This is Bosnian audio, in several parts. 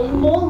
我们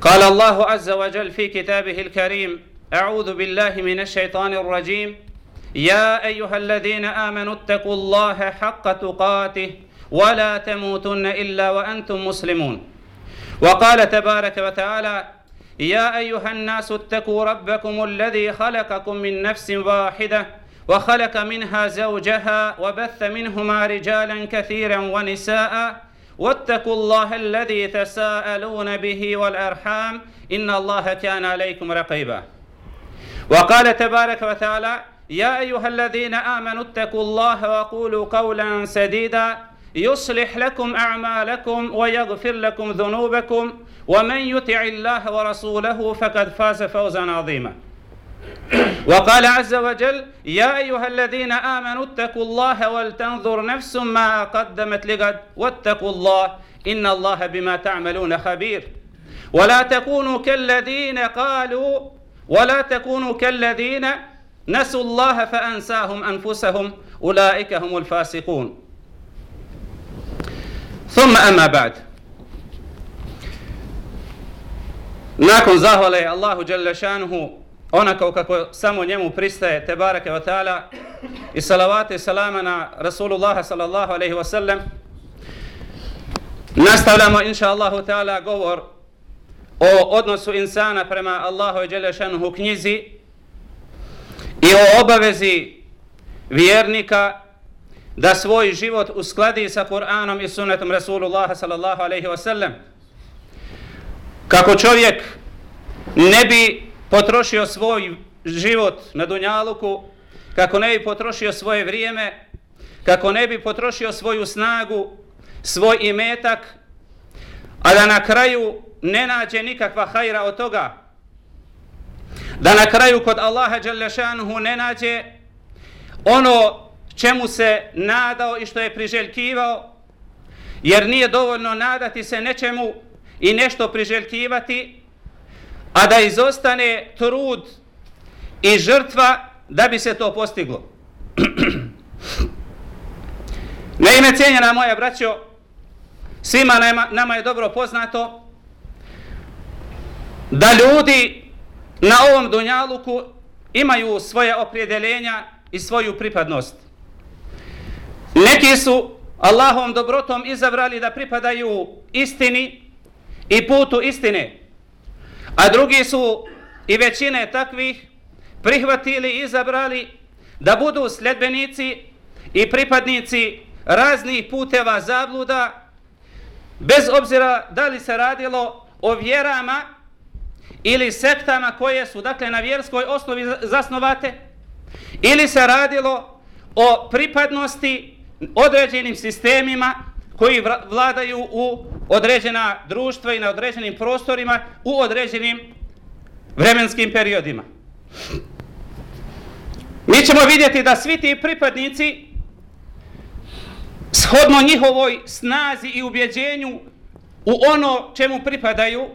قال الله عز وجل في كتابه الكريم أعوذ بالله من الشيطان الرجيم. يا أيها الذين آمنوا اتقوا الله حق تقاته ولا تموتن إلا وأنتم مسلمون. وقال تبارك وتعالى يا أيها الناس اتقوا ربكم الذي خلقكم من نفس واحدة وخلق منها زوجها وبث منهما رجالا كثيرا ونساء واتقوا الله الذي تساءلون به والأرحام إن الله كان عليكم رقيبا. وقال تبارك وتعالى يا أيها الذين آمنوا اتقوا الله وقولوا قولا سديدا يصلح لكم أعمالكم ويغفر لكم ذنوبكم ومن يطع الله ورسوله فقد فاز فوزا عظيما. وقال عز وجل يا أيها الذين آمنوا اتقوا الله ولتنظر نفس ما قدمت لغد واتقوا الله إن الله بما تعملون خبير. ولا تكونوا كالذين قالوا ولا تكونوا كالذين نسوا الله فأنساهم أنفسهم أولئك هم الفاسقون. ثم أما بعد. nakon zahvale Allahu dželle šanuhu onako kako samo njemu pristaje te barake ve taala i salavate i salama na Rasulullaha sallallahu alaihi ve sellem nastavljamo inša Allahu taala govor o odnosu insana prema Allahu i Đelešanuhu knjizi i o obavezi vjernika da svoj život uskladi sa Kur'anom i sunnetom Rasulullaha sallallahu alaihi ve sellem kako čovjek ne bi potrošio svoj život na Dunjaluku, kako ne bi potrošio svoje vrijeme, kako ne bi potrošio svoju snagu, svoj imetak, a da na kraju ne nađe nikakva hajra od toga. Da na kraju kod Allaha Đalešanuhu ne nađe ono čemu se nadao i što je priželjkivao, jer nije dovoljno nadati se nečemu i nešto priželjkivati, a da izostane trud i žrtva da bi se to postiglo. Na ime cijenjena moja braćo, svima nama, nama je dobro poznato da ljudi na ovom dunjaluku imaju svoje opredjeljenja i svoju pripadnost. Neki su Allahom dobrotom izabrali da pripadaju istini i putu istine. A drugi su i većine takvih prihvatili i izabrali da budu sljedbenici i pripadnici raznih puteva zabluda, bez obzira da li se radilo o vjerama ili sektama koje su dakle na vjerskoj osnovi zasnovate, ili se radilo o pripadnosti određenim sistemima koji vladaju u određena društva i na određenim prostorima u određenim vremenskim periodima. Mi ćemo vidjeti da svi ti pripadnici shodno njihovoj snazi i ubjeđenju u ono čemu pripadaju,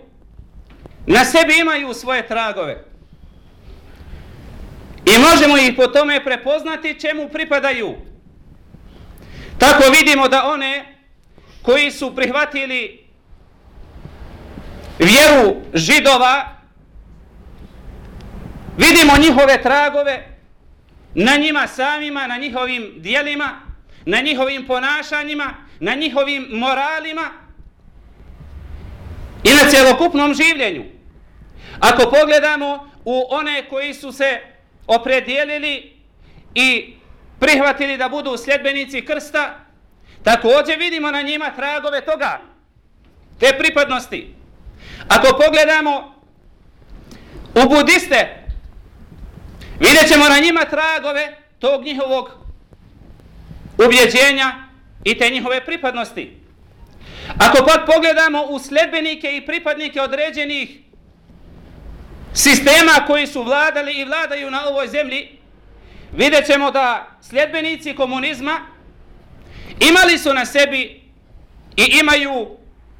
na sebi imaju svoje tragove. I možemo ih po tome prepoznati čemu pripadaju. Tako vidimo da one koji su prihvatili vjeru židova, vidimo njihove tragove na njima samima, na njihovim dijelima, na njihovim ponašanjima, na njihovim moralima i na celokupnom življenju. Ako pogledamo u one koji su se opredijelili i prihvatili da budu sljedbenici krsta, također vidimo na njima tragove toga, te pripadnosti. Ako pogledamo u budiste, vidjet ćemo na njima tragove tog njihovog ubjeđenja i te njihove pripadnosti. Ako pak pogledamo u sledbenike i pripadnike određenih sistema koji su vladali i vladaju na ovoj zemlji, vidjet ćemo da sljedbenici komunizma imali su na sebi i imaju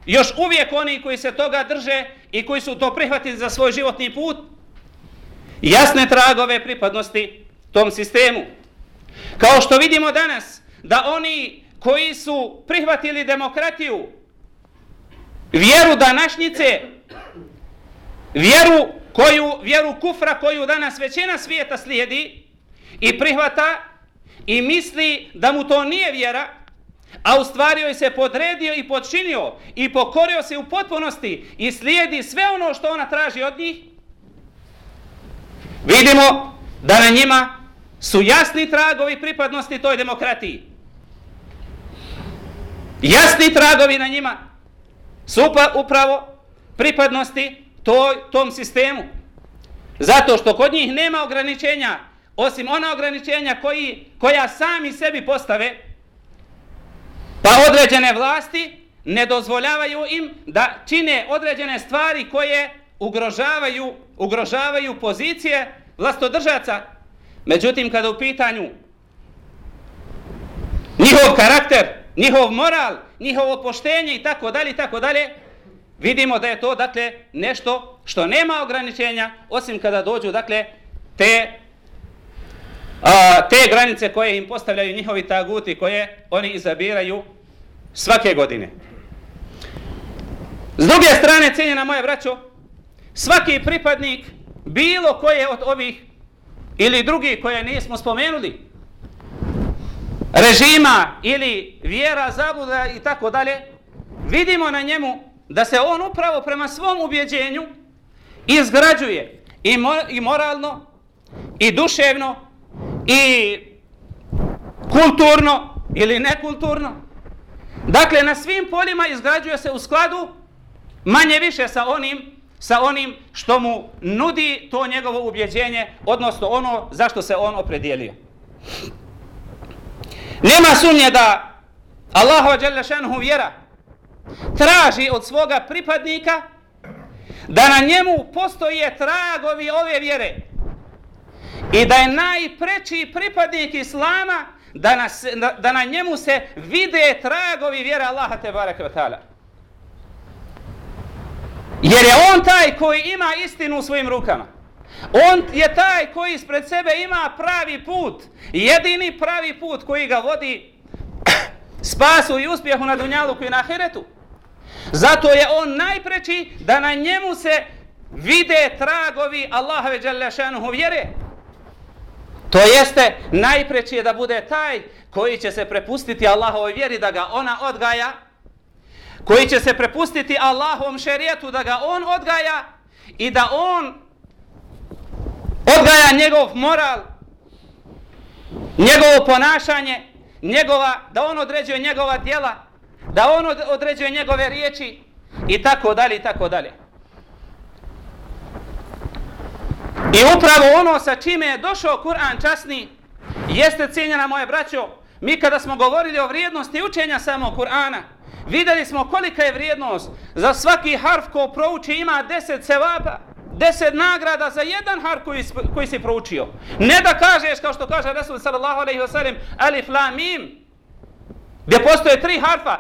još uvijek oni koji se toga drže i koji su to prihvatili za svoj životni put, jasne tragove pripadnosti tom sistemu. Kao što vidimo danas, da oni koji su prihvatili demokratiju, vjeru današnjice, vjeru koju vjeru kufra koju danas većina svijeta slijedi i prihvata i misli da mu to nije vjera, a u stvari joj se podredio i podčinio i pokorio se u potpunosti i slijedi sve ono što ona traži od njih, vidimo da na njima su jasni tragovi pripadnosti toj demokratiji. Jasni tragovi na njima su upravo pripadnosti toj, tom sistemu. Zato što kod njih nema ograničenja, osim ona ograničenja koji, koja sami sebi postave, pa određene vlasti ne dozvoljavaju im da čine određene stvari koje ugrožavaju, ugrožavaju pozicije vlastodržaca. Međutim, kada u pitanju njihov karakter, njihov moral, njihovo poštenje i tako dalje i tako dalje, vidimo da je to dakle nešto što nema ograničenja osim kada dođu dakle te a, te granice koje im postavljaju njihovi taguti koje oni izabiraju svake godine. S druge strane, cijenjena moja braćo, svaki pripadnik bilo koje od ovih ili drugi koje nismo spomenuli, režima ili vjera, zabuda i tako dalje, vidimo na njemu da se on upravo prema svom ubjeđenju izgrađuje i, mo i moralno, i duševno, i kulturno ili nekulturno. Dakle, na svim poljima izgrađuje se u skladu manje više sa onim sa onim što mu nudi to njegovo ubjeđenje, odnosno ono zašto se on opredijelio. Nema sumnje da Allahova dželle vjera traži od svoga pripadnika da na njemu postoje tragovi ove vjere i da je najpreći pripadnik Islama da na, da na njemu se vide tragovi vjere Allaha te bareke taala. Jer je on taj koji ima istinu u svojim rukama. On je taj koji ispred sebe ima pravi put. Jedini pravi put koji ga vodi spasu i uspjehu na dunjalu i na ahiretu. Zato je on najpreći da na njemu se vide tragovi Allahove Đalešanuhu vjere. To jeste, najpreći je da bude taj koji će se prepustiti Allahovoj vjeri da ga ona odgaja, koji će se prepustiti Allahovom šerijetu da ga on odgaja i da on odgaja njegov moral, njegovo ponašanje, njegova, da on određuje njegova djela, da on određuje njegove riječi i tako dalje i tako dalje. I upravo ono sa čime je došao Kur'an časni, jeste cijenjena moje braćo, mi kada smo govorili o vrijednosti učenja samo Kur'ana, vidjeli smo kolika je vrijednost. Za svaki harf ko prouči ima deset sevapa, deset nagrada za jedan harf koji, koji si proučio. Ne da kažeš kao što kaže Resul sallallahu alaihi wasallam alif la mim, gdje postoje tri harfa,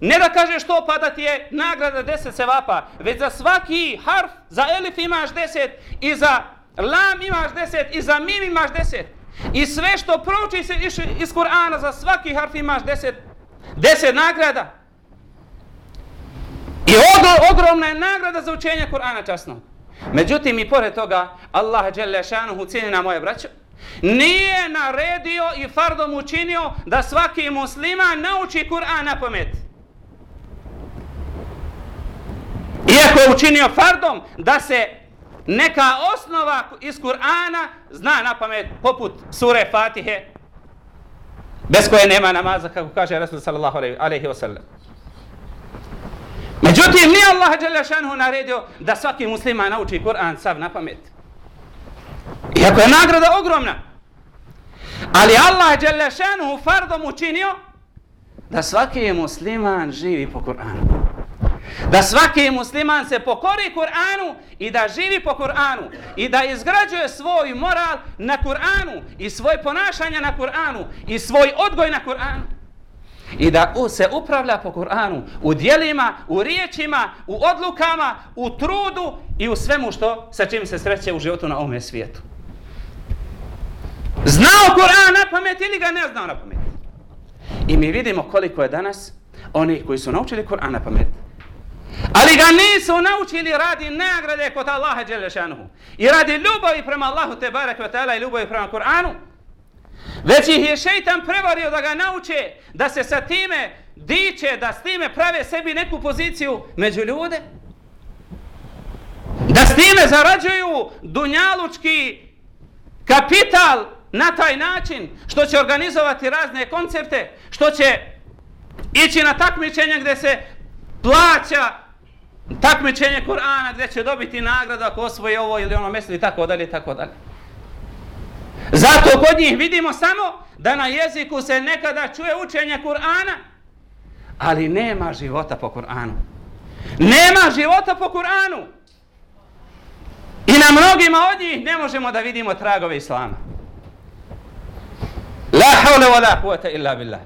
Ne da kažeš to pa da ti je nagrada deset sevapa, već za svaki harf, za elif imaš deset i za lam imaš deset i za mim imaš deset. I sve što prouči se iz, iz Kur'ana za svaki harf imaš deset, deset nagrada. I ogro, ogromna je nagrada za učenje Kur'ana časno. Međutim i pored toga, Allah dželle šanuhu cijeni na moje braće, nije naredio i fardom učinio da svaki musliman nauči Kur'an na pamet. Iako je učinio fardom da se neka osnova iz Kur'ana zna na pamet poput sure Fatihe bez koje nema namaza kako kaže Rasul sallallahu alaihi wa sallam. Međutim, nije Allah dželle naredio da svaki muslima nauči Kur'an sav na pamet. Iako je nagrada ogromna. Ali Allah dželle fardom učinio da svaki musliman živi po Kur'anu. Da svaki musliman se pokori Kur'anu i da živi po Kur'anu i da izgrađuje svoj moral na Kur'anu i svoj ponašanje na Kur'anu i svoj odgoj na Kur'anu. I da se upravlja po Kur'anu u dijelima, u riječima, u odlukama, u trudu i u svemu što sa čim se sreće u životu na ovome svijetu. Znao Kur'an na pamet ili ga ne znao na pamet. I mi vidimo koliko je danas oni koji su naučili Kur'an na pamet Ali ga nisu naučili radi nagrade kod Allaha Đelešanuhu. I radi ljubavi prema Allahu te barek vatala i ljubavi prema Kur'anu. Već ih je šeitan prevario da ga nauče, da se sa time diče, da s time prave sebi neku poziciju među ljude. Da s time zarađuju dunjalučki kapital na taj način, što će organizovati razne koncerte, što će ići na takmičenja gdje se plaća takmičenje Kur'ana gdje će dobiti nagradu ako osvoji ovo ili ono mjesto i tako dalje i tako dalje. Zato kod njih vidimo samo da na jeziku se nekada čuje učenje Kur'ana, ali nema života po Kur'anu. Nema života po Kur'anu. I na mnogima od njih ne možemo da vidimo tragove Islama. La hawla wa la quwata illa billah.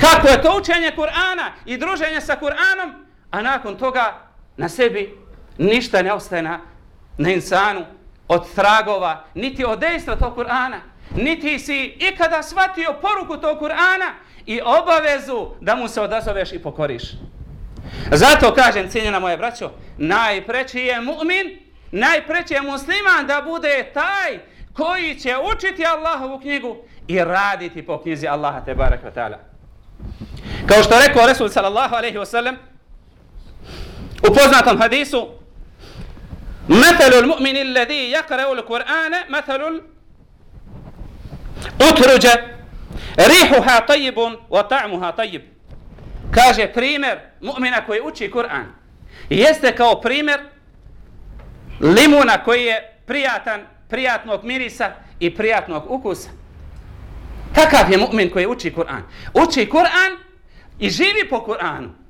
Kako je to učenje Kur'ana i druženje sa Kur'anom, a nakon toga na sebi ništa ne ostaje na, na insanu od tragova, niti od dejstva tog Kur'ana, niti si ikada shvatio poruku tog Kur'ana i obavezu da mu se odazoveš i pokoriš. Zato kažem, cijenjena moje braćo, najpreći je mu'min, najpreći je musliman da bude taj koji će učiti Allahovu knjigu i raditi po knjizi Allaha te barak ta'ala. Kao što rekao Resul sallallahu alaihi wasallam, sallam u poznatom hadisu Mathalu l-mu'mini alladhi yakra'u l-Qur'ana mathalu utruđa rihuha tayyibun wa ta'muha tayyib. kaže primjer mu'mina koji uči Kur'an jeste kao primjer limuna koji je prijatan prijatnog mirisa i prijatnog ukusa takav je mu'min koji uči Kur'an uči Kur'an i živi po Kur'anu.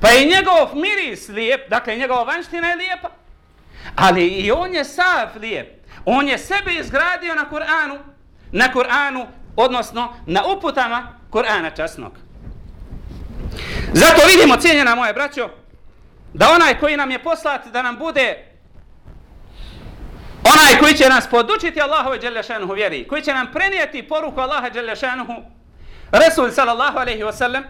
Pa je njegov miris lijep, dakle njegova vanština je lijepa, ali i on je sav lijep. On je sebe izgradio na Kur'anu, na Kur'anu, odnosno na uputama Kur'ana časnog. Zato vidimo, cijenjena moje braćo, da onaj koji nam je poslat da nam bude onaj koji će nas podučiti Allahove Đelešanuhu vjeri, koji će nam prenijeti poruku Allaha Đelešanuhu, Resul sallallahu alaihi wasallam, sallam,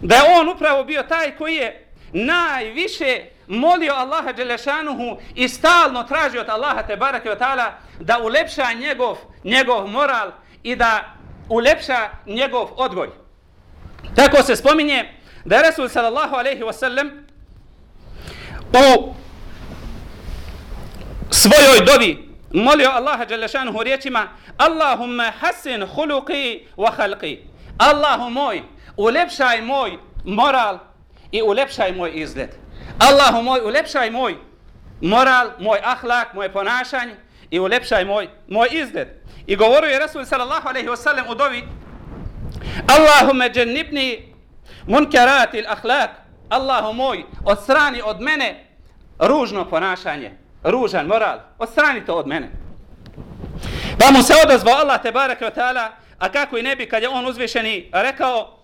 da je on upravo bio taj koji je najviše molio Allaha Đelešanuhu i stalno tražio od Allaha te barake ta'ala da ulepša njegov, njegov moral i da ulepša njegov odgoj. Tako se spominje da je Resul sallallahu alaihi wasallam u svojoj dobi molio Allaha Đelešanuhu riječima Allahumma hasin huluqi wa halqi Allahu moj, ulepšaj moj moral i ulepšaj moj izgled. Allahu moj, ulepšaj moj moral, moj ahlak, moje ponašanje i ulepšaj moj, moj izgled. I govorio je Rasul sallallahu alaihi wasallam u dovi Allahume džennibni munkaratil ahlak Allahu moj, odstrani od mene ružno ponašanje, ružan moral, odstrani to od mene. Pa mu se odazvao Allah te barek ta'ala, a kako i ne bi kad je on uzvišeni rekao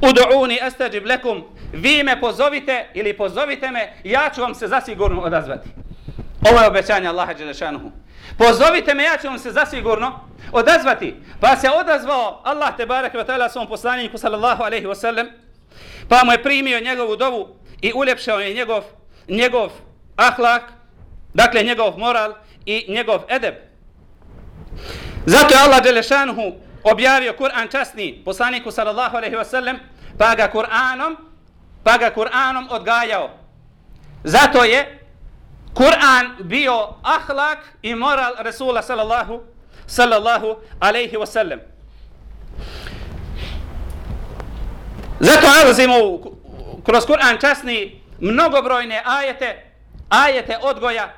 Udu'uni astajib lekum, vi me pozovite ili pozovite me, ja ću vam se zasigurno odazvati. Ovo je obećanje Allaha Đelešanuhu. Pozovite me, ja ću vam se zasigurno odazvati. Pa se odazvao Allah te barek wa ta'ala svom poslaniku sallallahu alaihi wa sallam, pa mu je primio njegovu dovu i uljepšao je njegov, njegov ahlak, dakle njegov moral i njegov edeb. Zato je Allah Đelešanuhu objavio Kur'an časni poslaniku sallallahu alejhi wa sallam, pa ga Kur'anom, pa ga Kur'anom odgajao. Zato je Kur'an bio ahlak i moral Resula sallallahu, sallallahu alejhi wa sallam. Zato nalazimo kroz Kur'an časni mnogobrojne ajete, ajete odgoja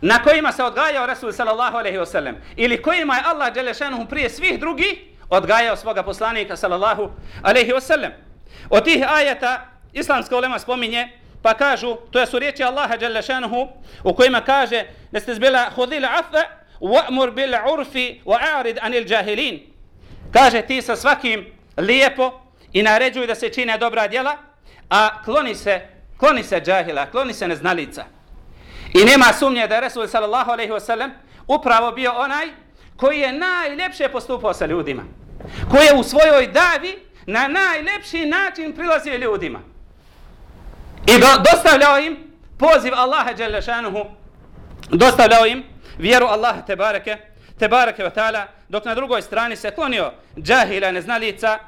na kojima se odgajao Rasul sallallahu alaihi wa sallam ili kojima je Allah Đelešanuhu prije svih drugih odgajao svoga poslanika sallallahu alaihi wa sallam. Od tih ajeta islamska ulema spominje pa kažu, to su riječi Allaha Đelešanuhu u kojima kaže da ste zbila hudila afa wa'mur bil urfi wa'arid anil jahilin. Kaže ti sa svakim lijepo i naređuj da se čine dobra djela, a kloni se, kloni se džahila, kloni se neznalica. I nema sumnje da je Resul sallallahu alaihi wasallam upravo bio onaj koji je najljepše postupao sa ljudima. Koji je u svojoj davi na najljepši način prilazio ljudima. I do, dostavljao im poziv Allaha Đelešanuhu, dostavljao im vjeru Allaha Tebareke, Tebareke wa ta'ala, dok na drugoj strani se klonio džahila neznalica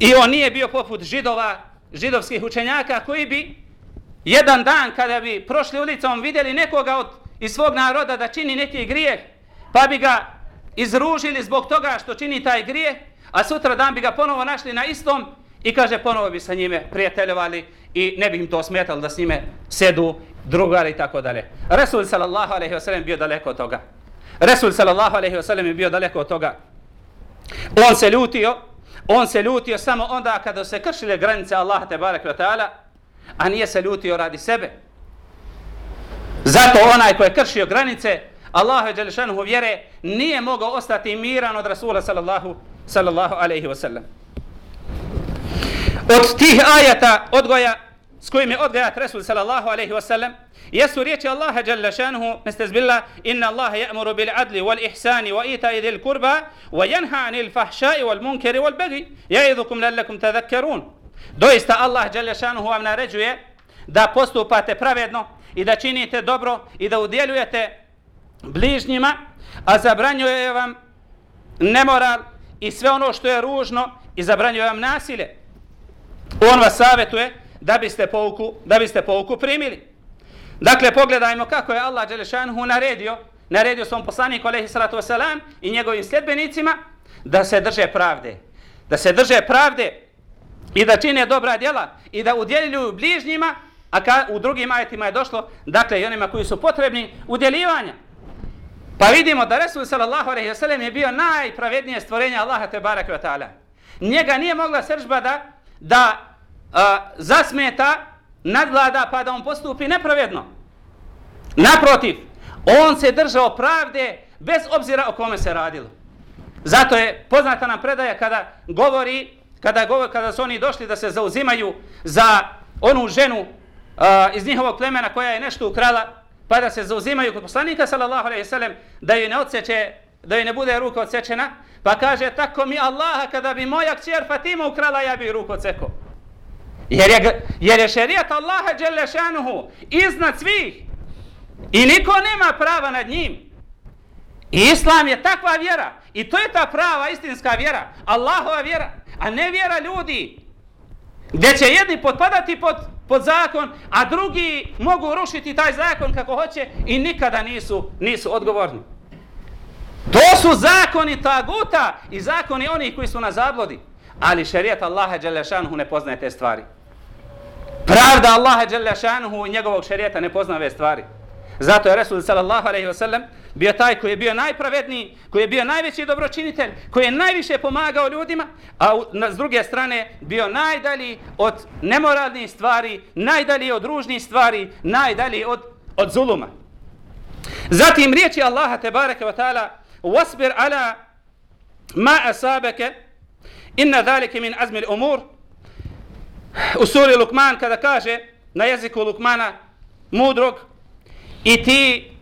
i on nije bio poput židova, židovskih učenjaka koji bi jedan dan kada bi prošli ulicom vidjeli nekoga od iz svog naroda da čini neki grijeh, pa bi ga izružili zbog toga što čini taj grijeh, a sutra dan bi ga ponovo našli na istom i kaže ponovo bi sa njime prijateljevali i ne bi im to smetalo da s njime sedu drugari i tako dalje. Resul sallallahu alaihi wasallam bio daleko od toga. Resul sallallahu alaihi wasallam je bio daleko od toga. On se ljutio, on se ljutio samo onda kada se kršile granice Allaha te barek ta'ala, a nije se ljutio radi sebe. Zato onaj ko je kršio granice Allahu Đelešanuhu vjere nije mogao ostati miran od Rasula sallallahu, sallallahu alaihi wasallam. Od tih ajata odgoja s kojim je odgajat Rasul sallallahu alaihi wasallam, jesu riječi Allaha jalla šanuhu nestezbilla inna Allaha ja'muru bil adli wal ihsani wa ita idil kurba wa yanha anil fahšai wal munkeri wal bagi ja'idhukum lallakum tadhakkarun Doista Allah Đelešanuhu vam naređuje da postupate pravedno i da činite dobro i da udjeljujete bližnjima, a zabranjuje vam nemoral i sve ono što je ružno i zabranjuje vam nasilje. On vas savjetuje da biste pouku, da biste pouku primili. Dakle, pogledajmo kako je Allah Đelešanuhu naredio, naredio svom poslaniku alaihi salatu wasalam i njegovim sljedbenicima da se drže pravde. Da se drže pravde i da čine dobra djela i da udjeljuju bližnjima, a ka, u drugim ajetima je došlo, dakle i onima koji su potrebni udjeljivanja. Pa vidimo da Resul sallallahu alaihi wa sallam je bio najpravednije stvorenje Allaha te barak wa ta'ala. Njega nije mogla sržba da, da a, zasmeta, nadvlada pa da on postupi nepravedno. Naprotiv, on se držao pravde bez obzira o kome se radilo. Zato je poznata nam predaja kada govori kada, govor, kada su oni došli da se zauzimaju za onu ženu a, iz njihovog plemena koja je nešto ukrala, pa da se zauzimaju kod poslanika sallallahu alejhi ve sellem da joj ne odseče, da joj ne bude ruka odsečena, pa kaže tako mi Allaha kada bi moja kćer Fatima ukrala, ja bi ruku odsekao. Jer je, jer je šerijat Allaha Đelešanuhu iznad svih. I niko nema prava nad njim. I Islam je takva vjera. I to je ta prava istinska vjera. Allahova vjera. A ne vjera ljudi. Gdje će jedni potpadati pod, pod zakon, a drugi mogu rušiti taj zakon kako hoće i nikada nisu, nisu odgovorni. To su zakoni taguta i zakoni onih koji su na zablodi. Ali šerijat Allaha Đelešanuhu ne poznaje te stvari. Pravda Allaha Đelešanuhu i njegovog šerijata ne poznaje ove stvari. Zato je Resul sallallahu alaihi wasallam bio taj koji je bio najpravedniji, koji je bio najveći dobročinitelj, koji je najviše pomagao ljudima, a u, na, s druge strane bio najdalji od nemoralnih stvari, najdalji od ružnih stvari, najdalji od, od zuluma. Zatim riječi Allaha tebareke ve ta'ala wasbir ala ma asabaka inna zalika min azmi umur u suri Lukman kada kaže na jeziku Lukmana mudrog i ti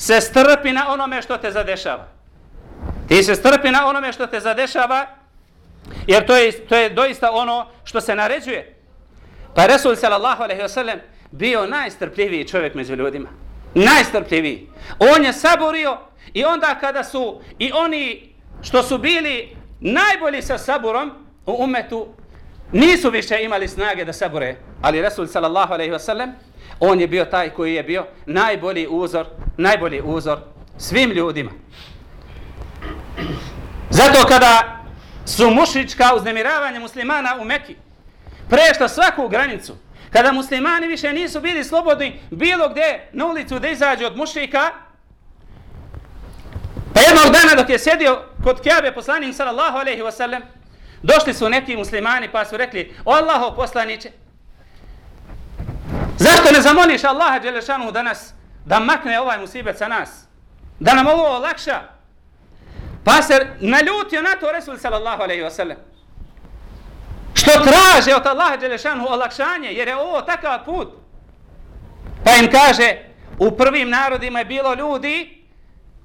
se strpi na onome što te zadešava. Ti se strpi na onome što te zadešava, jer to je, to je doista ono što se naređuje. Pa Resul sallallahu alaihi wasallam bio najstrpljiviji čovjek među ljudima. Najstrpljiviji. On je saborio i onda kada su i oni što su bili najbolji sa saburom u umetu, nisu više imali snage da sabore. Ali Resul sallallahu alaihi wasallam on je bio taj koji je bio najbolji uzor, najbolji uzor svim ljudima. Zato kada su mušička uznemiravanja muslimana u Meki prešla svaku granicu, kada muslimani više nisu bili slobodni bilo gdje na ulicu da izađu od mušika, pa jednog dana dok je sjedio kod Kjabe poslanim sallallahu alaihi wasallam, došli su neki muslimani pa su rekli, o Allaho poslaniće, Zašto ne zamoliš Allaha Đelešanu danas da makne ovaj musibet sa nas? Da nam ovo olakša? Pa se naljutio na to Resul sallallahu alaihi wasallam. Što traže od Allaha Đelešanu olakšanje, jer je ovo takav put. Pa im kaže, u prvim narodima je bilo ljudi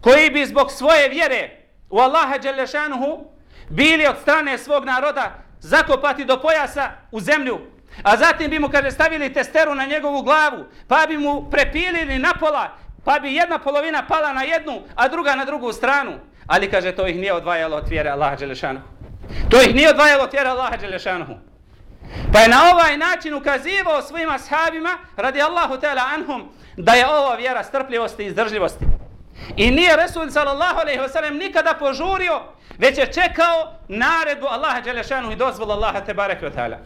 koji bi zbog svoje vjere u Allaha Đelešanu bili od strane svog naroda zakopati do pojasa u zemlju A zatim bi mu, kaže, stavili testeru na njegovu glavu, pa bi mu prepilili na pola, pa bi jedna polovina pala na jednu, a druga na drugu stranu. Ali, kaže, to ih nije odvajalo od vjere Allaha Đelešanuhu. To ih nije odvajalo od vjere Allaha Đelešanuhu. Pa je na ovaj način ukazivao svojim ashabima, radi Allahu ta'ala anhum, da je ova vjera strpljivosti i izdržljivosti. I nije Resul sallallahu alaihi wa sallam nikada požurio, već je čekao naredbu Allaha Đelešanu i dozvolu Allaha te barek wa ta'ala.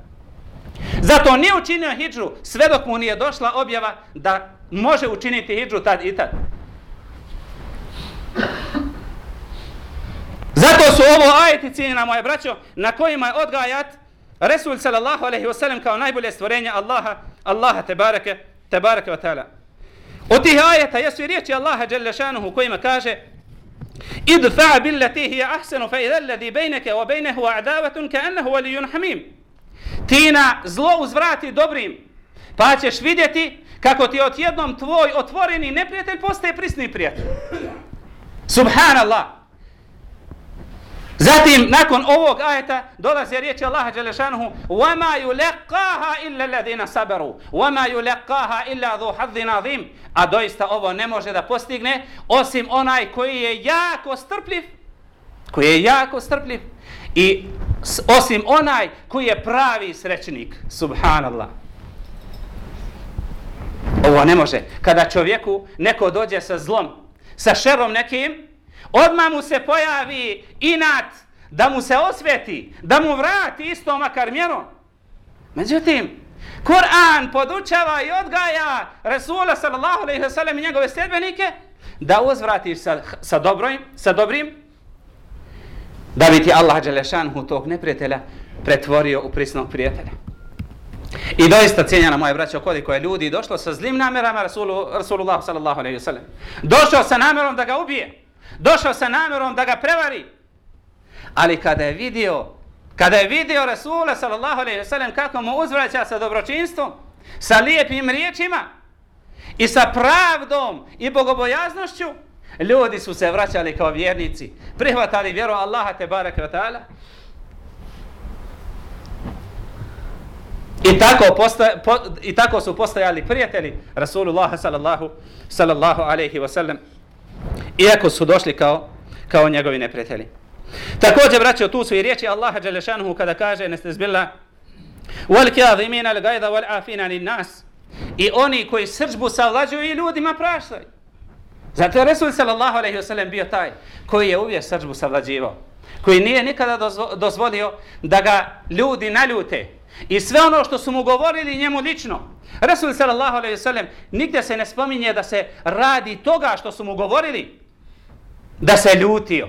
Zato nije učinio hijđu sve dok mu nije došla objava da može učiniti hijđu tad i tad. Zato su ovo ajeti cijenina moje braćo na kojima je odgajat Resul sallallahu alaihi wa sallam kao najbolje stvorenje Allaha, Allaha tebareke, tebareke wa ta'ala. Od tih ajeta jesu i riječi Allaha Đelešanuhu kojima kaže idfa billati hiya ahsanu fa idha alladhi baynaka wa baynahu a'dawatun ka'annahu waliyyun hamim ti na zlo uzvrati dobrim, pa ćeš vidjeti kako ti odjednom tvoj otvoreni neprijatelj postaje prisni prijatelj. Subhanallah. Zatim, nakon ovog ajeta, dolazi riječ Allaha Đelešanuhu وَمَا يُلَقَّاهَا إِلَّا الَّذِينَ صَبَرُوا وَمَا يُلَقَّاهَا إِلَّا ذُو حَظِّ نَظِيمٍ A doista ovo ne može da postigne osim onaj koji je jako strpljiv, koji je jako strpljiv i osim onaj koji je pravi srećnik. Subhanallah. Ovo ne može. Kada čovjeku neko dođe sa zlom, sa šerom nekim, odmah mu se pojavi inat da mu se osveti, da mu vrati isto makar mjerom. Međutim, Kur'an podučava i odgaja Resula sallallahu alaihi wa sallam i njegove sljedbenike da uzvratiš sa, sa, dobrim, sa dobrim da bi ti Allah Đelešanhu tog neprijatelja pretvorio u prisnog prijatelja. I doista cijenjena moje braće koliko je ljudi došlo sa zlim namjerama Rasulu, Rasulullah sallallahu alaihi sallam. Došao sa namjerom da ga ubije. Došao sa namjerom da ga prevari. Ali kada je vidio kada je vidio Rasula sallallahu alejhi ve sellem kako mu uzvraća sa dobročinstvom, sa lijepim riječima i sa pravdom i bogobojaznošću, Ljudi su se vraćali kao vjernici, prihvatali vjeru Allaha te bareke ta'ala. I tako, posta, po, I tako su postajali prijatelji Rasulullah sallallahu, sallallahu alaihi wa. Iako su došli kao, kao njegovi neprijatelji. Također, braćo, tu su i riječi Allaha Đelešanuhu kada kaže, neste zbila, wal kjadimina al gajda wal afina ni nas. I oni koji srđbu savlađuju i ljudima praštaju. Zato je Resul sallallahu alaihi wa sallam bio taj koji je uvijek srđbu savlađivao. Koji nije nikada dozvolio da ga ljudi naljute. I sve ono što su mu govorili njemu lično. Resul sallallahu alaihi wa sallam nigdje se ne spominje da se radi toga što su mu govorili. Da se ljutio.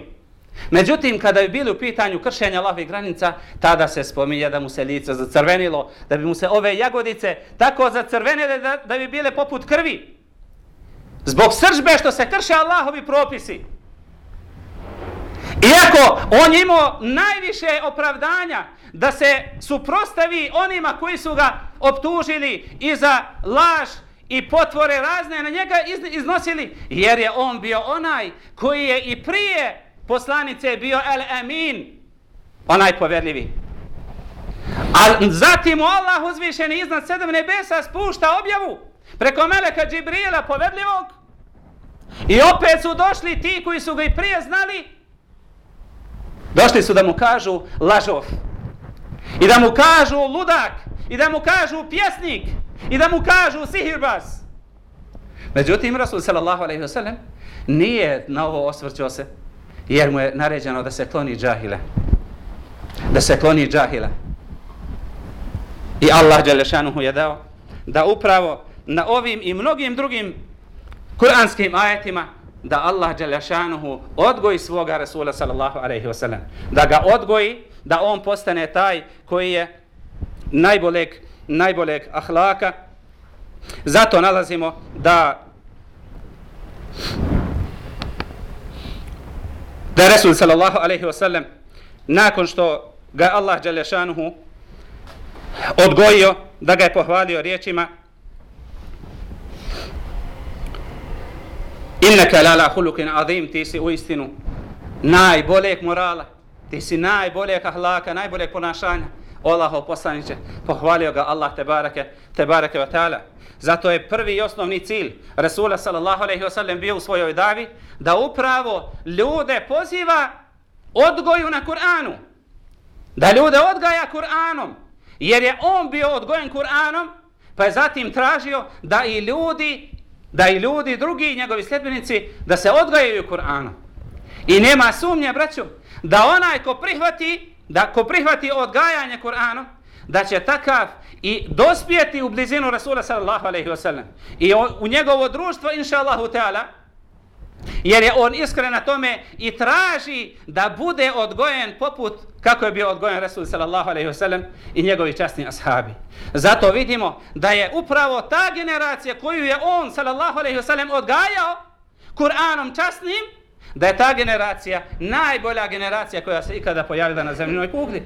Međutim, kada bi bili u pitanju kršenja Allahovih granica, tada se spominje da mu se lice zacrvenilo, da bi mu se ove jagodice tako zacrvenile da, da bi bile poput krvi. Zbog sržbe što se krše Allahovi propisi. Iako on imao najviše opravdanja da se suprostavi onima koji su ga optužili i za laž i potvore razne na njega iznosili, jer je on bio onaj koji je i prije poslanice bio El Amin, onaj povjerljivi. A zatim mu Allah uzvišeni iznad sedam nebesa spušta objavu preko Meleka Džibrila povjerljivog i opet su došli ti koji su ga i prije znali došli su da mu kažu lažov i da mu kažu ludak i da mu kažu pjesnik i da mu kažu sihirbaz međutim Rasul sallallahu alaihi wasallam nije na ovo osvrćao se jer mu je naređeno da se kloni džahile. Da se kloni džahile. I Allah Đelešanuhu je dao da upravo na ovim i mnogim drugim kuranskim ajetima da Allah Đelešanuhu odgoji svoga Rasula sallallahu alaihi wasallam. Da ga odgoji, da on postane taj koji je najboljeg, najboljeg ahlaka. Zato nalazimo da da Resul sallallahu alaihi wasallam nakon što ga Allah Đalešanuhu odgojio, da ga je pohvalio riječima Innaka lala hulukin azim, ti si u istinu najboljeg morala, ti si najboljeg ahlaka, najboljeg ponašanja. Allaho poslaniće, pohvalio ga Allah te barake, te barake wa ta'ala. Zato je prvi i osnovni cilj Rasula sallallahu alaihi wa sallam bio u svojoj davi da upravo ljude poziva odgoju na Kur'anu. Da ljude odgaja Kur'anom. Jer je on bio odgojen Kur'anom pa je zatim tražio da i ljudi da i ljudi, drugi njegovi sljedbenici, da se odgajaju Kur'anom. I nema sumnje, braću, da onaj ko prihvati, da ko prihvati odgajanje Kur'anom, da će takav i dospijeti u blizinu Rasula sallallahu alaihi wasallam. I on, u njegovo društvo, inša Allahu Teala, jer je on iskren na tome i traži da bude odgojen poput kako je bio odgojen Rasul sallallahu alaihi wasallam i njegovi časni ashabi. Zato vidimo da je upravo ta generacija koju je on sallallahu alaihi wasallam odgajao Kur'anom časnim, da je ta generacija najbolja generacija koja se ikada pojavila na zemljinoj kugli.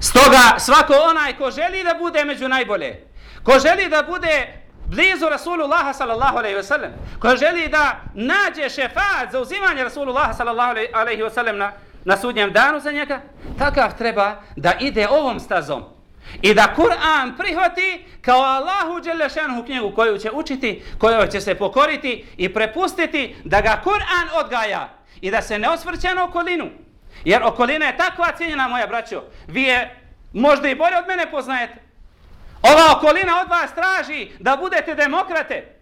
Stoga svako onaj ko želi da bude među najbolje, ko želi da bude blizu Rasulullaha sallallahu alaihi wasallam, ko želi da nađe šefat za uzimanje Rasulullaha sallallahu alaihi wasallam na, na sudnjem danu za njega, takav treba da ide ovom stazom i da Kur'an prihvati kao Allahu Đelešanhu knjigu koju će učiti, koju će se pokoriti i prepustiti da ga Kur'an odgaja i da se ne osvrće na okolinu. Jer okolina je takva cijenjena, moja braćo. Vi je možda i bolje od mene poznajete. Ova okolina od vas traži da budete demokrate,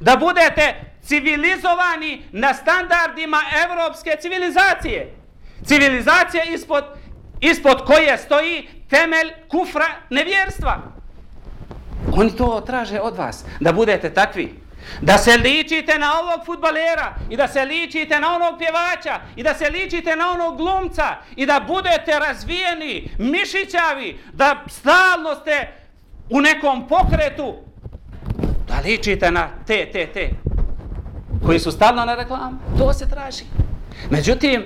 da budete civilizovani na standardima evropske civilizacije. Civilizacija ispod, ispod koje stoji temelj kufra nevjerstva. Oni to traže od vas, da budete takvi. Da se ličite na ovog futbalera i da se ličite na onog pjevača i da se ličite na onog glumca i da budete razvijeni, mišićavi, da stalno ste u nekom pokretu, da ličite na te, te, te, koji su stalno na reklamu. To se traži. Međutim,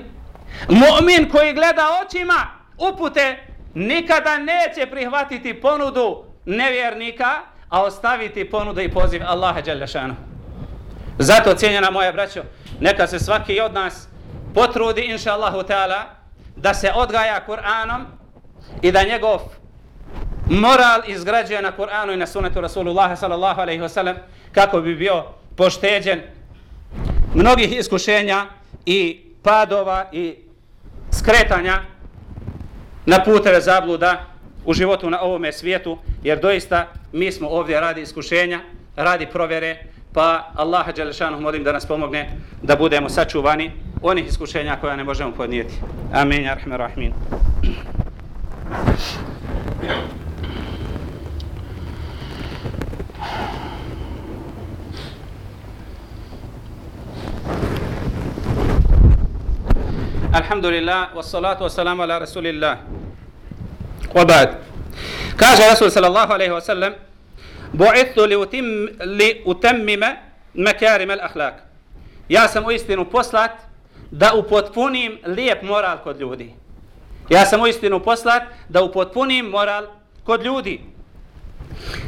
mu'min koji gleda očima upute nikada neće prihvatiti ponudu nevjernika, a ostaviti ponudu i poziv Allaha Đalešanu. Zato, cijenjena moja braćo, neka se svaki od nas potrudi, inša Allahu Teala, da se odgaja Kur'anom i da njegov moral izgrađuje na Kur'anu i na sunetu Rasulullah sallallahu alaihi wasallam kako bi bio pošteđen mnogih iskušenja i padova i skretanja na puteve zabluda u životu na ovome svijetu, jer doista mi smo ovdje radi iskušenja, radi provjere, pa Allaha Đelešanu molim da nas pomogne da budemo sačuvani onih iskušenja koja ne možemo podnijeti. Amin, ja rahme rahmin. Alhamdulillah, wassalatu wassalamu ala rasulillah. Wa ba'd. Kaže Rasul sallallahu alaihi wa sallam, Bu'ithu li, utim, li utammima makarim al akhlaq. Ja sam u istinu poslat da upotpunim lijep moral kod ljudi. Ja sam u istinu poslat da upotpunim moral kod ljudi.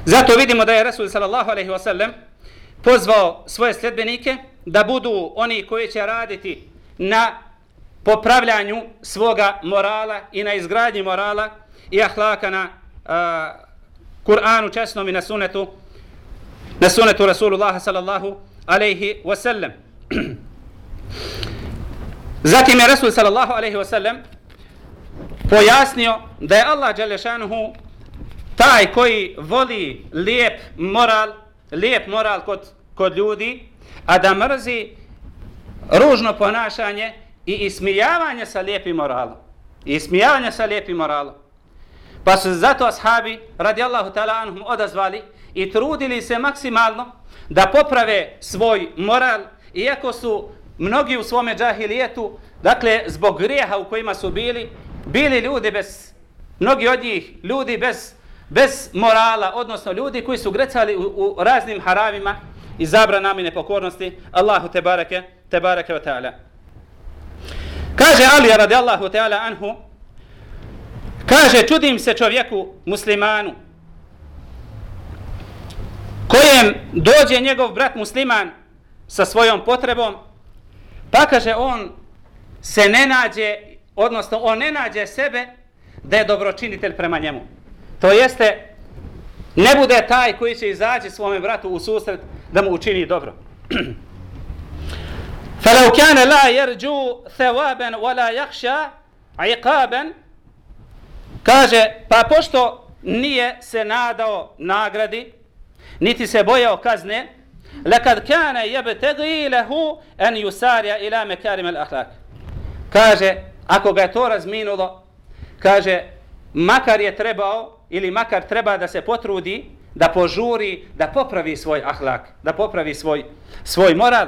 Zato vidimo da je Rasul sallallahu alaihi wa sallam pozvao svoje sljedbenike da budu oni koji će raditi na popravljanju svoga morala i na izgradnji morala i ahlaka na uh, Kur'anu česnom i na sunetu na sunetu Rasulullah sallallahu alaihi wasallam. Zatim je Rasul sallallahu alaihi wasallam pojasnio da je Allah Đalešanuhu taj koji voli lijep moral, lijep moral kod, kod ljudi, a da mrzi ružno ponašanje i ismijavanje sa lijepim moralom. I ismijavanje sa lijepim moralom. Pa su zato ashabi, radijallahu ta'ala anhum, odazvali i trudili se maksimalno da poprave svoj moral, iako su mnogi u svome džahilijetu, dakle, zbog grijeha u kojima su bili, bili ljudi bez, mnogi od njih, ljudi bez, bez morala, odnosno ljudi koji su grecali u, u raznim haravima i zabranama i nepokornosti, Allahu te barake, te barake wa ta'ala. Kaže Ali radijallahu ta'ala anhu, kaže čudim se čovjeku muslimanu, kojem dođe njegov brat musliman sa svojom potrebom, pa kaže on se ne nađe, odnosno on ne nađe sebe da je dobročinitelj prema njemu. To jeste, ne bude taj koji će izaći svome bratu u susret da mu učini dobro. فلو كان لا يرجو ثوابا ولا يخشى عقابا kaže pa pošto nije se nadao nagradi niti se bojao kazne lekad kana yabtaghi lahu an yusari'a ila makarim al-akhlaq kaže ako ga je to razminulo kaže makar je trebao ili makar treba da se potrudi da požuri da popravi svoj ahlak da popravi svoj svoj moral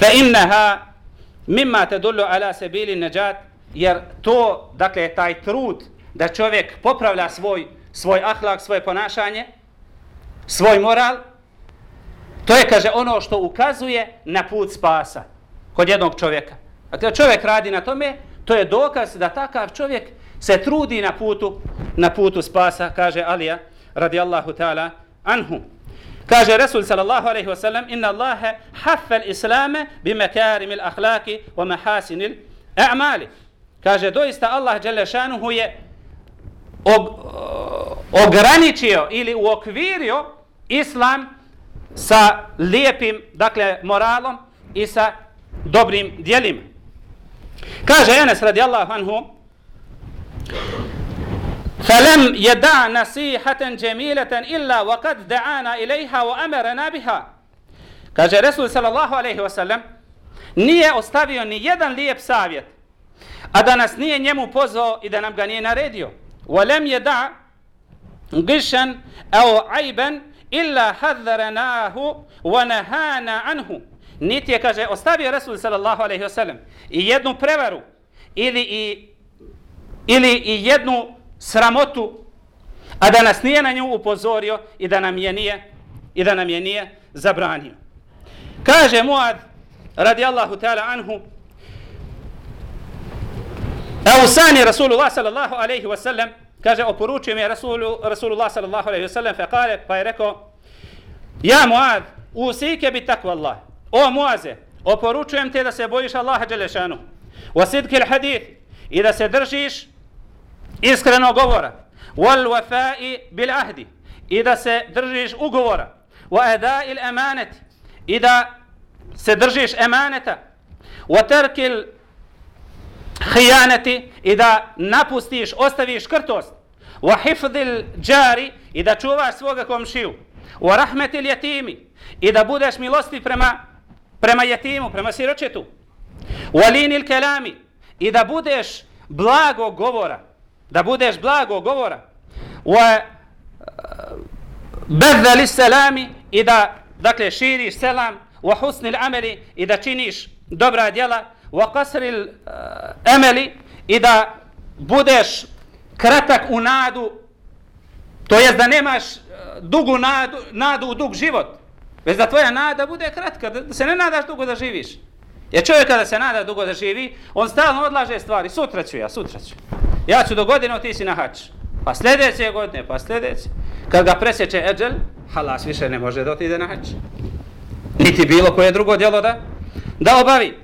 fa innaha mimma tadullu ala sabili najat jer to dakle taj trud da čovjek popravlja svoj svoj ahlak svoje ponašanje svoj moral to je kaže ono što ukazuje na put spasa kod jednog čovjeka. Dakle čovjek radi na tome to je dokaz da takav čovjek se trudi na putu na putu spasa kaže Alija radijallahu ta'ala anhu. Kaže Resul sallallahu alaihi wa sallam, inna Allahe haffa l-islame bi makarim al-akhlaq wa mahasin al-a'mali. Kaže, doista Allah Đelešanuhu je og, ograničio ili uokvirio islam sa lijepim, dakle, moralom i sa dobrim dijelima. Kaže Enes radijallahu anhu, فلم يدع نصيحة جميلة إلا وقد دعانا إليها وأمرنا بها Kaže Resul sallallahu alaihi wasallam nije ostavio ni jedan lijep savjet, a da nas nije njemu pozvao i da nam ga nije naredio. وَلَمْ يَدَعْ غِشًا أَوْ عَيْبًا إِلَّا حَذَّرَنَاهُ وَنَهَانَا عَنْهُ Niti je, kaže, ostavio Resul sallallahu alaihi wasallam i jednu prevaru ili i, ili i jednu sramotu, a da nas nije na nju upozorio i da nam je nije, i da nam je nije zabranio. Kaže Muad, radijallahu ta'ala anhu, Evo sani Rasulullah sallallahu alaihi wa sallam, kaže, oporučio mi je Rasulu, Rasulullah sallallahu alaihi wa sallam, fe kale, pa je rekao, Ja Muad, usike bi takva Allah. O Muaze, oporučujem te da se bojiš Allaha Đelešanu. Wa sidki hadith i da se držiš iskreno govora. wal wafai bil ahdi. I da se držiš ugovora. Wa ada'il amanati. I da se držiš emaneta. Wa tarkil hijaneti i da napustiš, ostaviš krtost. Wa hifdil džari i da čuvaš svoga komšiju. Wa rahmetil jetimi i da budeš milosti prema prema jetimu, prema siročetu wa linil kelami i da budeš blago govora da budeš blago govora. Wa eh, bedha selami i da dakle širiš selam wa husnil ameli i da činiš dobra djela wa qasril eh, ameli i da budeš kratak u nadu to jest da nemaš eh, dugu nadu, nadu u dug život već da tvoja nada bude kratka da se ne nadaš dugo da živiš. Jer čovjek kada se nada dugo da živi on stalno odlaže stvari. Sutra ću ja, sutra ću ja ću do godine otići na hač pa sljedeće godine, pa sljedeće kad ga preseče eđel halas više ne može da otide na hač niti bilo koje drugo djelo da da obavi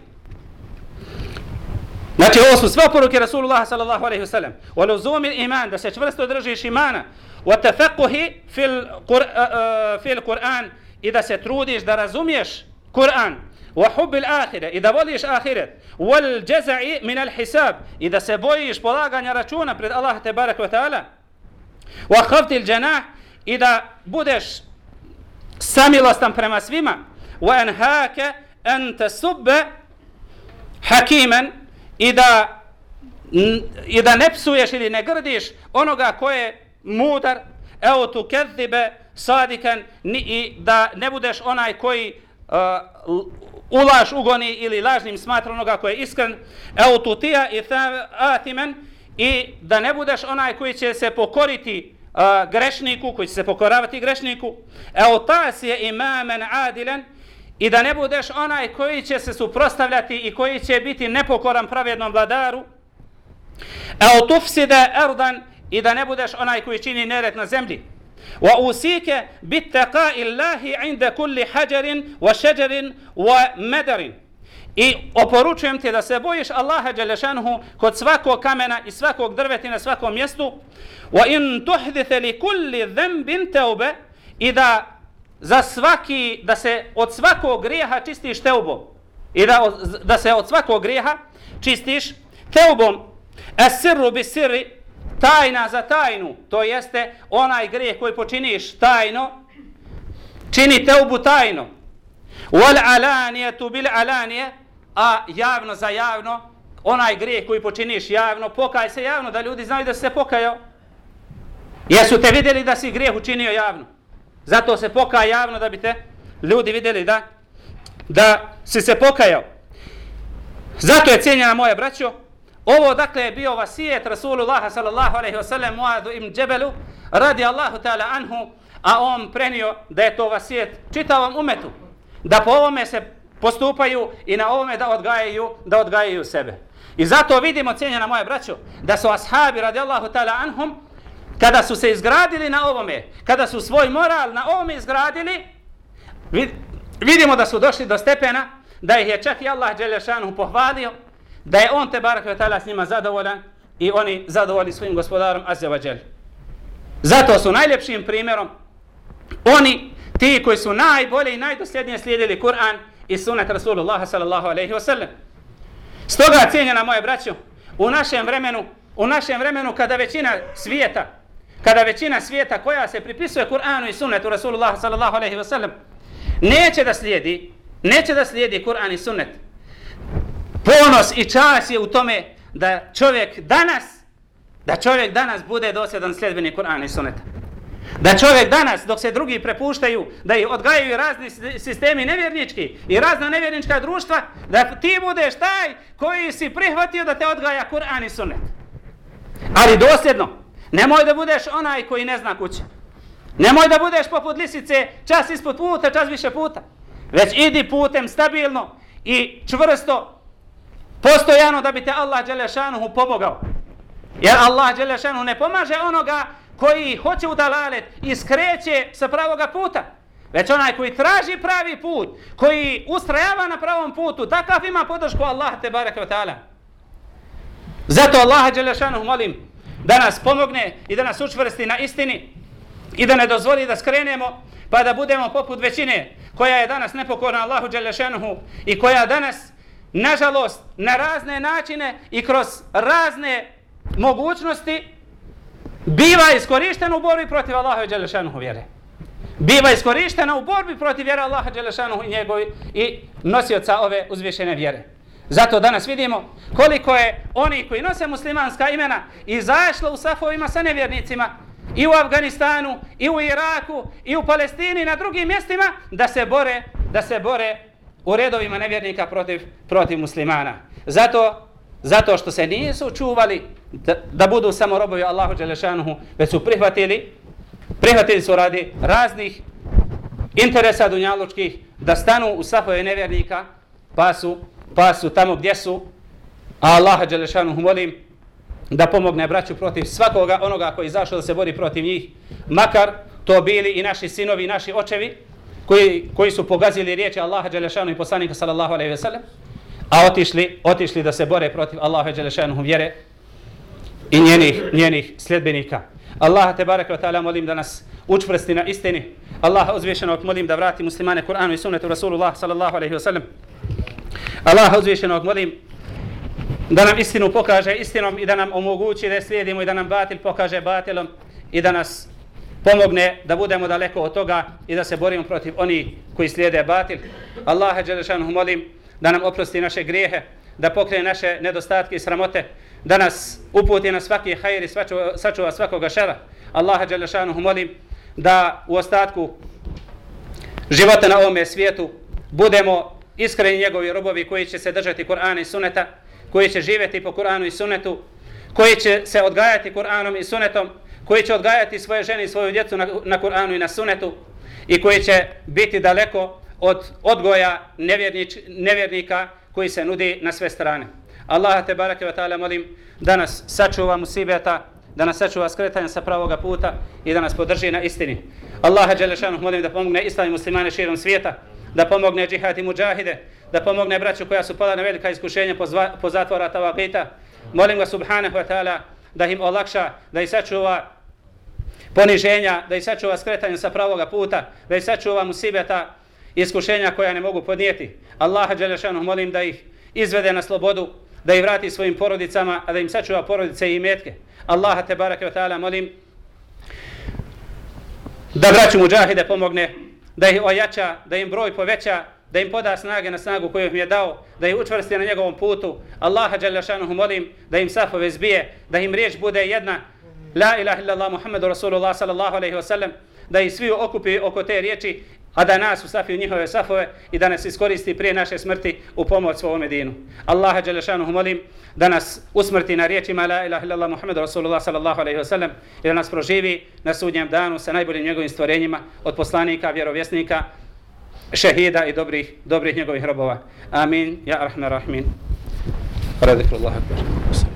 Znači ovo su sve poruke Rasulullah sallallahu alaihi wa sallam. Ono wa iman, da se čvrsto držiš imana. Wa tafaquhi fil, kur, uh, uh, fil Kur'an i da se trudiš da razumiješ Kur'an. Wa hubbil ahire i da voliš ahiret. Wal jaza'i min al hisab i da se bojiš polaganja računa pred Allah te barek wa ta'ala. Wa khaftil janah i da budeš samilostan prema svima. Wa anhaka an tasubba hakiman i da i da ne psuješ ili ne grdiš onoga ko je mudar evo tu kezibe sadikan ni, i da ne budeš onaj koji uh, ulaž ugoni ili lažnim smatra onoga koji je iskren eututija i atimen i da ne budeš onaj koji će se pokoriti uh, grešniku, koji će se pokoravati grešniku eutas je imamen adilen i da ne budeš onaj koji će se suprostavljati i koji će biti nepokoran pravjednom vladaru. eutufside erdan i da ne budeš onaj koji čini nered na zemlji. Wa usike bit taqa illahi inda kulli hajarin wa shajarin wa madarin. I oporučujem ti da se bojiš Allaha Đelešanuhu kod svakog kamena i svakog drveti na svakom mjestu. Wa in tuhdithe li kulli dhembin teube i da za svaki, da se od svakog grijeha čistiš teubom. I da, da se od svakog grijeha čistiš teubom. Es sirru bi sirri, tajna za tajnu, to jeste onaj grijeh koji počiniš tajno, čini teubu tajno. Wal alanije tu bil alanije, a javno za javno, onaj grijeh koji počiniš javno, pokaj se javno, da ljudi znaju da se pokajao. Jesu te vidjeli da si grijeh učinio javno? Zato se pokaj javno da bi te ljudi vidjeli da da si se pokajao. Zato je cijenjena moja braćo, ovo dakle je bio vasijet Rasulullah sallallahu alaihi wasallam Muadu ibn Džebelu radi Allahu ta'ala anhu, a on prenio da je to vasijet čitavom umetu, da po ovome se postupaju i na ovome da odgajaju, da odgajaju sebe. I zato vidimo, cijenjena moja braćo, da su ashabi radi Allahu ta'ala anhum kada su se izgradili na ovome, kada su svoj moral na ovome izgradili, vidimo da su došli do stepena da ih je čak i Allah Đelešanu pohvalio, da je on te barak vetala s njima zadovoljan i oni zadovoljni svojim gospodarom Azeva Đel. Zato su najljepšim primjerom oni ti koji su najbolje i najdosljednije slijedili Kur'an i sunat Rasulullah sallallahu alaihi wa sallam. Stoga cijenjena moje braćo, u našem vremenu, u našem vremenu kada većina svijeta kada većina svijeta koja se pripisuje Kur'anu i sunnetu Rasulullah sallallahu alaihi wasallam neće da slijedi, neće da slijedi Kur'an i sunnet. Ponos i čas je u tome da čovjek danas, da čovjek danas bude dosljedan sljedbeni Kur'an i sunneta. Da čovjek danas, dok se drugi prepuštaju, da ih odgajaju razni sistemi nevjernički i razna nevjernička društva, da ti budeš taj koji si prihvatio da te odgaja Kur'an i sunnet. Ali dosljedno, Nemoj da budeš onaj koji ne zna kuće. Nemoj da budeš poput lisice čas ispod puta, čas više puta. Već idi putem stabilno i čvrsto, postojano da bi te Allah Đelešanuhu pomogao. Jer Allah Đelešanuhu ne pomaže onoga koji hoće udalalet i skreće sa pravoga puta. Već onaj koji traži pravi put, koji ustrajava na pravom putu, takav ima podršku Allah te baraka wa ta'ala. Zato Allah Đelešanuhu molim, da nas pomogne i da nas učvrsti na istini i da ne dozvoli da skrenemo pa da budemo poput većine koja je danas nepokorna Allahu Đelešanuhu i koja danas nažalost na razne načine i kroz razne mogućnosti biva iskorištena u borbi protiv Allaha Đelešanuhu vjere. Biva iskorištena u borbi protiv vjere Allaha Đelešanuhu i njegovi i nosioca ove uzvišene vjere. Zato danas vidimo koliko je oni koji nose muslimanska imena izašlo u safovima sa nevjernicima i u Afganistanu, i u Iraku, i u Palestini, i na drugim mjestima da se bore, da se bore u redovima nevjernika protiv, protiv muslimana. Zato, zato što se nisu čuvali da, da budu samo robovi Allahu Đelešanuhu, već su prihvatili, prihvatili su radi raznih interesa dunjalučkih da stanu u safove nevjernika, pa su, pa su tamo gdje su, a Allaha Đelešanuhu molim da pomogne braću protiv svakoga onoga koji izašao da se bori protiv njih, makar to bili i naši sinovi i naši očevi, koji, koji su pogazili riječi Allaha Đelešanu i poslanika sallallahu alaihi ve sellem, a otišli, otišli da se bore protiv Allaha Đelešanu vjere i njenih, njenih sljedbenika. Allaha te barek wa ta'ala molim da nas učvrsti na istini. Allaha uzvišenog molim da vrati muslimane Kur'anu i sunnetu Rasulullah sallallahu alaihi ve sellem. Allaha uzvišenog molim da nam istinu pokaže istinom i da nam omogući da slijedimo i da nam batil pokaže batilom i da nas pomogne da budemo daleko od toga i da se borimo protiv oni koji slijede batil. Allaha Đelešanu molim da nam oprosti naše grijehe, da pokrije naše nedostatke i sramote, da nas uputi na svaki hajr i sačuva svakoga šera. Allaha Đelešanu molim da u ostatku života na ovome svijetu budemo iskreni njegovi robovi koji će se držati Kur'ana i Suneta, koji će živjeti po Kur'anu i Sunnetu, koji će se odgajati Kur'anom i Sunnetom, koji će odgajati svoje žene i svoju djecu na, na Kur'anu i na Sunnetu i koji će biti daleko od odgoja nevjernič, nevjernika koji se nudi na sve strane. Allah te barake wa ta'ala molim da nas sačuva musibeta, da nas sačuva skretanja sa pravoga puta i da nas podrži na istini. Allaha Đelešanu molim da pomogne islam muslimane širom svijeta, da pomogne džihad i muđahide, da pomogne braću koja su pala na velika iskušenja po, zva, po zatvora tavagita. Molim ga subhanahu wa ta'ala da im olakša, da ih sačuva poniženja, da ih sačuva skretanje sa pravoga puta, da ih sačuva musibeta iskušenja koja ne mogu podnijeti. Allaha Đelešanu molim da ih izvede na slobodu, da ih vrati svojim porodicama, a da im sačuva porodice i metke. Allaha te barake wa ta'ala molim da braću muđahide pomogne, da ih ojača, da im broj poveća, da im poda snage na snagu koju im je dao, da ih učvrsti na njegovom putu. Allaha Đelešanu molim da im safove zbije, da im riječ bude jedna, La ilaha illallah Muhammedu Rasulullah sallallahu alaihi wasallam, da ih svi okupi oko te riječi, a da nas usafi u njihove safove i da nas iskoristi prije naše smrti u pomoć svome dinu. Allaha Đelešanuhu molim da nas usmrti na riječima La ilaha illallah Muhammedu Rasulullah sallallahu alaihi wasallam i da nas proživi na sudnjem danu sa najboljim njegovim stvorenjima od poslanika, vjerovjesnika, šehida i dobrih, dobrih njegovih robova. Amin. Ja rahman rahmin. Radikullahu Allah akbar.